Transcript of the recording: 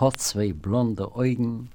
hat zwei blonde Augen